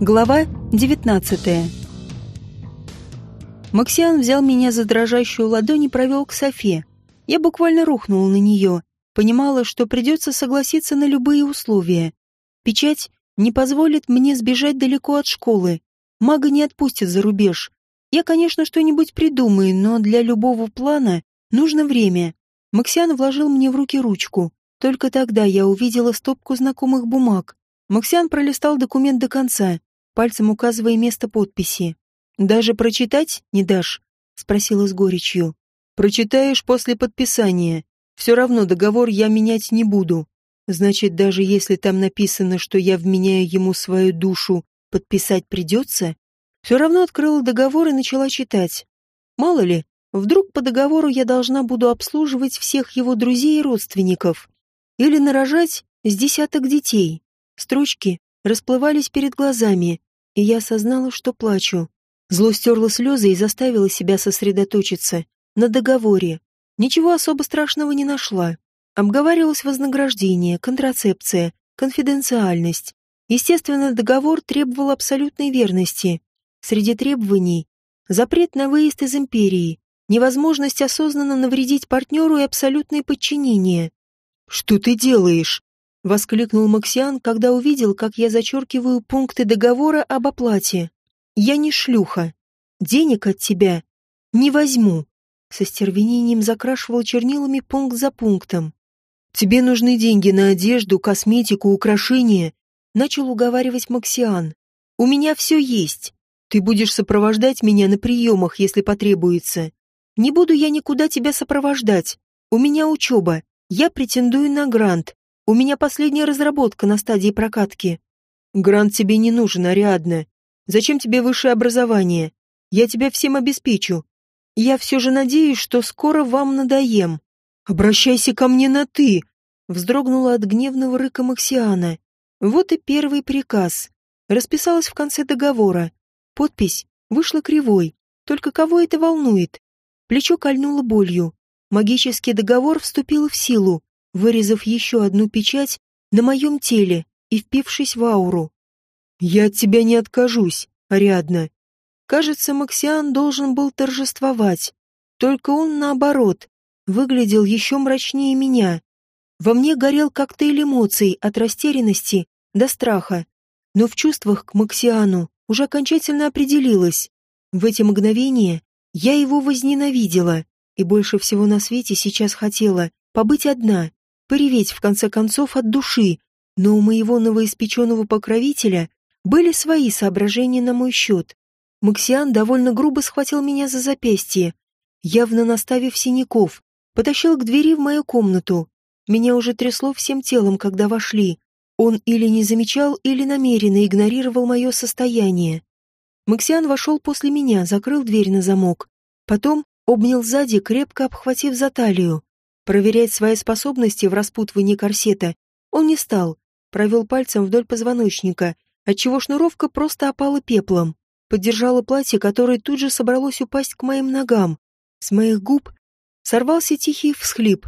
Глава 19 Максиан взял меня за дрожащую ладонь и провел к Софе. Я буквально рухнула на нее, понимала, что придется согласиться на любые условия. Печать не позволит мне сбежать далеко от школы. Мага не отпустит за рубеж. Я, конечно, что-нибудь придумаю, но для любого плана нужно время. Максиан вложил мне в руки ручку. Только тогда я увидела стопку знакомых бумаг. Максиан пролистал документ до конца, пальцем указывая место подписи. «Даже прочитать не дашь?» — спросила с горечью. «Прочитаешь после подписания. Все равно договор я менять не буду. Значит, даже если там написано, что я вменяю ему свою душу, подписать придется?» Все равно открыла договор и начала читать. Мало ли, вдруг по договору я должна буду обслуживать всех его друзей и родственников. Или нарожать с десяток детей. Строчки расплывались перед глазами, и я осознала, что плачу. Зло стерло слезы и заставило себя сосредоточиться на договоре. Ничего особо страшного не нашла. Обговаривалось вознаграждение, контрацепция, конфиденциальность. Естественно, договор требовал абсолютной верности. Среди требований – запрет на выезд из империи, невозможность осознанно навредить партнеру и абсолютное подчинение. «Что ты делаешь?» – воскликнул Максиан, когда увидел, как я зачеркиваю пункты договора об оплате. Я не шлюха. Денег от тебя не возьму. Со стервенением закрашивал чернилами пункт за пунктом. Тебе нужны деньги на одежду, косметику, украшения. Начал уговаривать Максиан. У меня все есть. Ты будешь сопровождать меня на приемах, если потребуется. Не буду я никуда тебя сопровождать. У меня учеба. Я претендую на грант. У меня последняя разработка на стадии прокатки. Грант тебе не нужен, Ариадна. Зачем тебе высшее образование? Я тебя всем обеспечу. Я все же надеюсь, что скоро вам надоем. Обращайся ко мне на «ты», — вздрогнула от гневного рыка Максиана. Вот и первый приказ. Расписалась в конце договора. Подпись вышла кривой. Только кого это волнует? Плечо кольнуло болью. Магический договор вступил в силу, вырезав еще одну печать на моем теле и впившись в ауру. «Я от тебя не откажусь, Ариадна». Кажется, Максиан должен был торжествовать. Только он, наоборот, выглядел еще мрачнее меня. Во мне горел коктейль эмоций от растерянности до страха. Но в чувствах к Максиану уже окончательно определилась. В эти мгновения я его возненавидела и больше всего на свете сейчас хотела побыть одна, пореветь в конце концов от души, но у моего новоиспеченного покровителя были свои соображения на мой счет. Максиан довольно грубо схватил меня за запястье, явно наставив синяков, потащил к двери в мою комнату. Меня уже трясло всем телом, когда вошли. Он или не замечал, или намеренно игнорировал мое состояние. Максиан вошел после меня, закрыл дверь на замок. Потом обнял сзади, крепко обхватив за талию. Проверять свои способности в распутывании корсета он не стал, провел пальцем вдоль позвоночника отчего шнуровка просто опала пеплом. Поддержала платье, которое тут же собралось упасть к моим ногам. С моих губ сорвался тихий всхлип.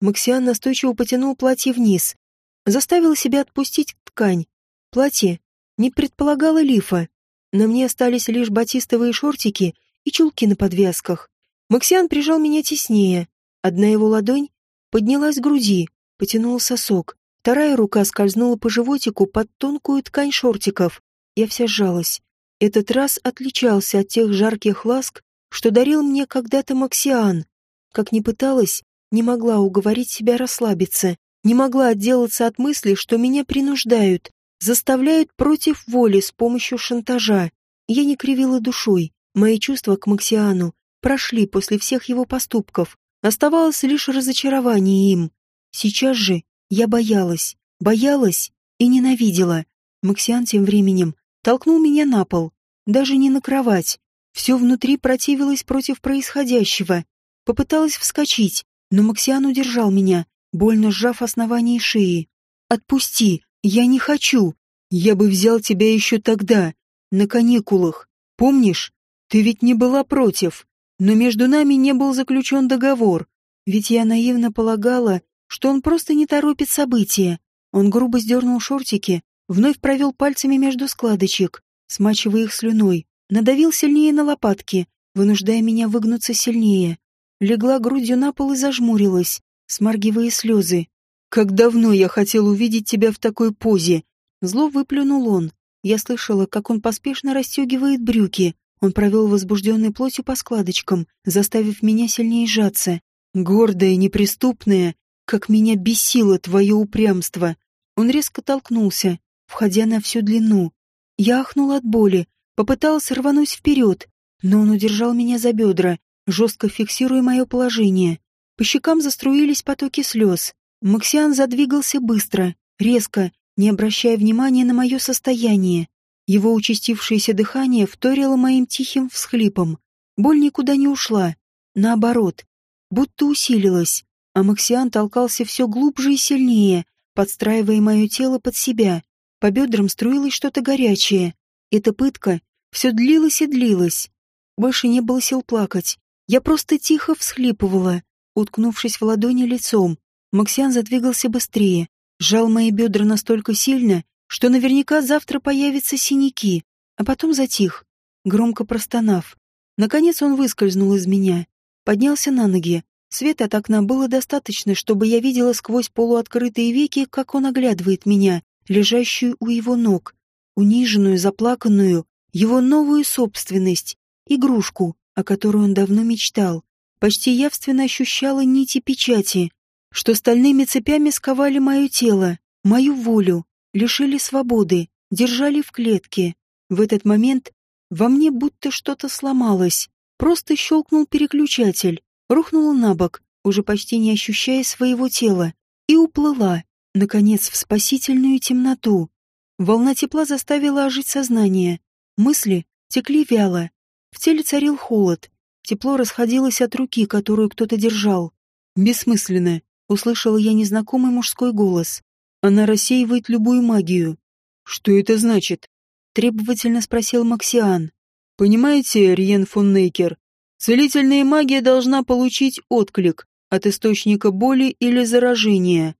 Максиан настойчиво потянул платье вниз. Заставил себя отпустить ткань. Платье не предполагало лифа. На мне остались лишь батистовые шортики и чулки на подвязках. Максиан прижал меня теснее. Одна его ладонь поднялась к груди, потянул сосок. Вторая рука скользнула по животику под тонкую ткань шортиков. Я вся сжалась. Этот раз отличался от тех жарких ласк, что дарил мне когда-то Максиан. Как ни пыталась, не могла уговорить себя расслабиться, не могла отделаться от мысли, что меня принуждают, заставляют против воли с помощью шантажа. Я не кривила душой, мои чувства к Максиану прошли после всех его поступков, оставалось лишь разочарование им. Сейчас же я боялась, боялась и ненавидела. Максиан тем временем толкнул меня на пол, даже не на кровать. Все внутри противилось против происходящего. Попыталась вскочить, но Максиан удержал меня, больно сжав основание шеи. «Отпусти! Я не хочу! Я бы взял тебя еще тогда, на каникулах. Помнишь? Ты ведь не была против. Но между нами не был заключен договор. Ведь я наивно полагала, что он просто не торопит события. Он грубо сдернул шортики, вновь провел пальцами между складочек. смачивая их слюной, надавил сильнее на лопатки, вынуждая меня выгнуться сильнее. Легла грудью на пол и зажмурилась, смаргивая слезы. «Как давно я хотел увидеть тебя в такой позе!» Зло выплюнул он. Я слышала, как он поспешно расстегивает брюки. Он провел возбужденной плотью по складочкам, заставив меня сильнее сжаться. Гордая, неприступная, как меня бесило твое упрямство. Он резко толкнулся, входя на всю длину. Я ахнула от боли, попыталась рвануть вперед, но он удержал меня за бедра, жестко фиксируя мое положение. По щекам заструились потоки слез. Максиан задвигался быстро, резко, не обращая внимания на мое состояние. Его участившееся дыхание вторило моим тихим всхлипом. Боль никуда не ушла. Наоборот, будто усилилась, а Максиан толкался все глубже и сильнее, подстраивая мое тело под себя. По бедрам струилось что-то горячее. Эта пытка все длилась и длилась. Больше не было сил плакать. Я просто тихо всхлипывала, уткнувшись в ладони лицом. Максиан задвигался быстрее, сжал мои бедра настолько сильно, что наверняка завтра появятся синяки, а потом затих, громко простонав. Наконец он выскользнул из меня, поднялся на ноги, Света от окна было достаточно, чтобы я видела сквозь полуоткрытые веки, как он оглядывает меня, лежащую у его ног, униженную, заплаканную, его новую собственность, игрушку, о которой он давно мечтал. Почти явственно ощущала нити печати, что стальными цепями сковали мое тело, мою волю, лишили свободы, держали в клетке. В этот момент во мне будто что-то сломалось, просто щелкнул переключатель, рухнула на бок, уже почти не ощущая своего тела, и уплыла, наконец, в спасительную темноту. Волна тепла заставила ожить сознание. Мысли текли вяло. В теле царил холод. Тепло расходилось от руки, которую кто-то держал. «Бессмысленно», — услышала я незнакомый мужской голос. «Она рассеивает любую магию». «Что это значит?» — требовательно спросил Максиан. «Понимаете, Риен фон Нейкер, Целительная магия должна получить отклик от источника боли или заражения.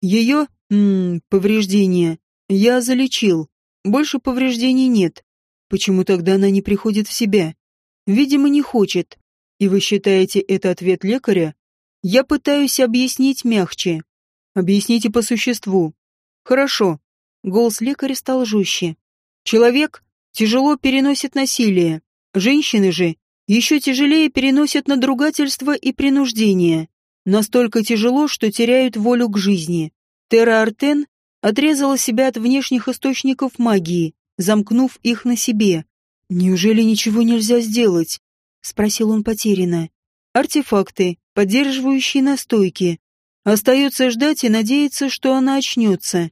Ее, м повреждения, я залечил. Больше повреждений нет. Почему тогда она не приходит в себя? Видимо, не хочет. И вы считаете это ответ лекаря? Я пытаюсь объяснить мягче. Объясните по существу. Хорошо. Голос лекаря стал жестче. Человек тяжело переносит насилие. Женщины же еще тяжелее переносят надругательство и принуждение. Настолько тяжело, что теряют волю к жизни. Терра Артен отрезала себя от внешних источников магии, замкнув их на себе. «Неужели ничего нельзя сделать?» — спросил он потерянно. «Артефакты, поддерживающие настойки. Остается ждать и надеяться, что она очнется».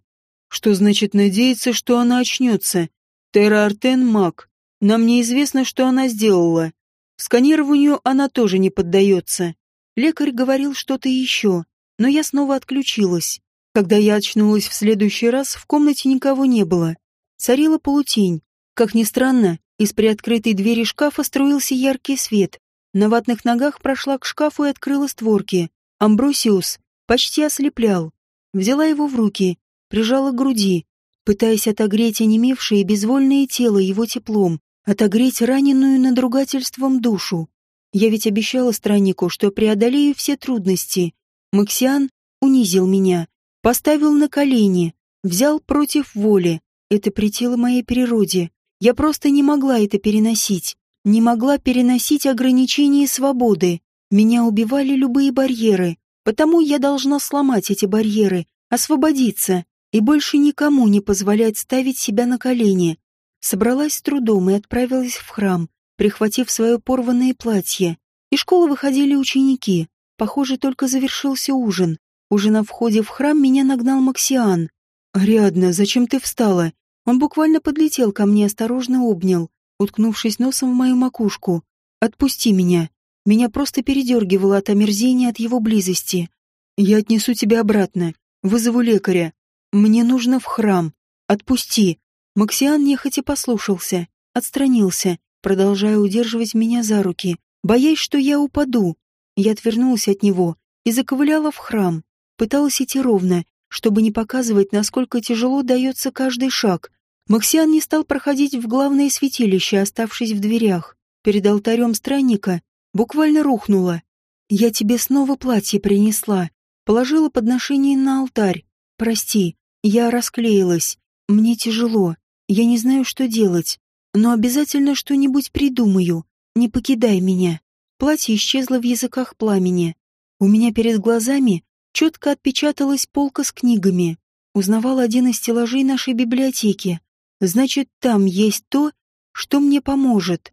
«Что значит надеяться, что она очнется?» «Терра Артен маг. Нам неизвестно, что она сделала. Сканированию она тоже не поддается. Лекарь говорил что-то еще, но я снова отключилась. Когда я очнулась в следующий раз, в комнате никого не было. Царила полутень. Как ни странно, из приоткрытой двери шкафа струился яркий свет. На ватных ногах прошла к шкафу и открыла створки. Амбросиус почти ослеплял. Взяла его в руки, прижала к груди, пытаясь отогреть онемевшее безвольное тело его теплом отогреть раненую надругательством душу. Я ведь обещала страннику, что преодолею все трудности. Максиан унизил меня, поставил на колени, взял против воли. Это претило моей природе. Я просто не могла это переносить. Не могла переносить ограничения свободы. Меня убивали любые барьеры. Потому я должна сломать эти барьеры, освободиться и больше никому не позволять ставить себя на колени. Собралась с трудом и отправилась в храм, прихватив свое порванное платье. Из школы выходили ученики. Похоже, только завершился ужин. Уже на входе в храм меня нагнал Максиан. «Ариадна, зачем ты встала?» Он буквально подлетел ко мне, осторожно обнял, уткнувшись носом в мою макушку. «Отпусти меня». Меня просто передергивало от омерзения от его близости. «Я отнесу тебя обратно. Вызову лекаря. Мне нужно в храм. Отпусти». Максиан нехотя послушался, отстранился, продолжая удерживать меня за руки, боясь, что я упаду. Я отвернулась от него и заковыляла в храм. Пыталась идти ровно, чтобы не показывать, насколько тяжело дается каждый шаг. Максиан не стал проходить в главное святилище, оставшись в дверях. Перед алтарем странника буквально рухнула. «Я тебе снова платье принесла», положила подношение на алтарь. «Прости, я расклеилась. Мне тяжело. Я не знаю, что делать. Но обязательно что-нибудь придумаю. Не покидай меня». Платье исчезло в языках пламени. У меня перед глазами четко отпечаталась полка с книгами. Узнавал один из стеллажей нашей библиотеки. Значит, там есть то, что мне поможет.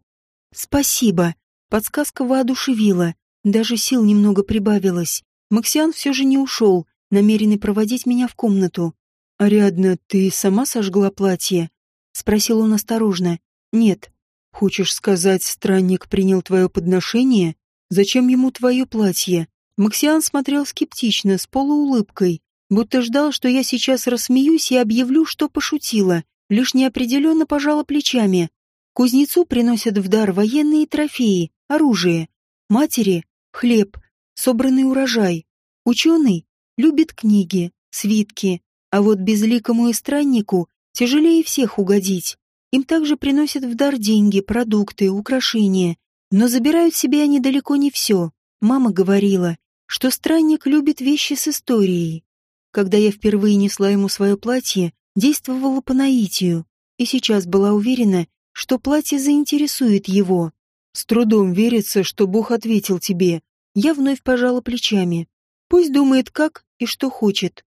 Спасибо. Подсказка воодушевила. Даже сил немного прибавилось. Максиан все же не ушел, намеренный проводить меня в комнату. «Ариадна, ты сама сожгла платье?» Спросил он осторожно. «Нет». «Хочешь сказать, странник принял твое подношение? Зачем ему твое платье?» Максиан смотрел скептично, с полуулыбкой, будто ждал, что я сейчас рассмеюсь и объявлю, что пошутила лишь неопределенно пожала плечами. Кузнецу приносят в дар военные трофеи, оружие. Матери — хлеб, собранный урожай. Ученый любит книги, свитки, а вот безликому и страннику тяжелее всех угодить. Им также приносят в дар деньги, продукты, украшения, но забирают себе они далеко не все. Мама говорила, что странник любит вещи с историей. Когда я впервые несла ему свое платье, действовала по наитию и сейчас была уверена, что платье заинтересует его. С трудом верится, что Бог ответил тебе. Я вновь пожала плечами. Пусть думает как и что хочет.